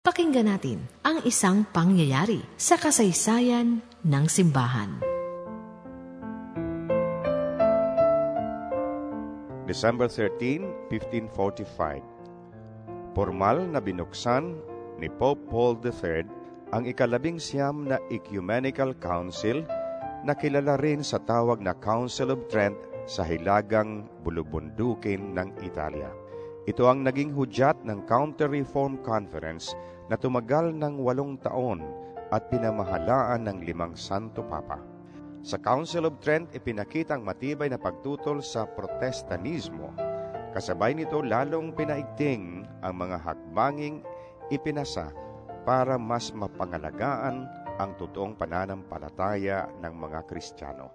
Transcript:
Pakinggan natin ang isang pangyayari sa kasaysayan ng simbahan. December 13, 1545 Formal na binuksan ni Pope Paul III ang ikalabing siyam na Ecumenical Council na kilala rin sa tawag na Council of Trent sa hilagang bulubundukin ng Italia. Ito ang naging hudyat ng Counter-Reform Conference na tumagal ng walong taon at pinamahalaan ng limang Santo Papa. Sa Council of Trent, ipinakita ang matibay na pagtutol sa protestanismo. Kasabay nito, lalong pinaigting ang mga hakbanging ipinasa para mas mapangalagaan ang totoong pananampalataya ng mga Kristiyano.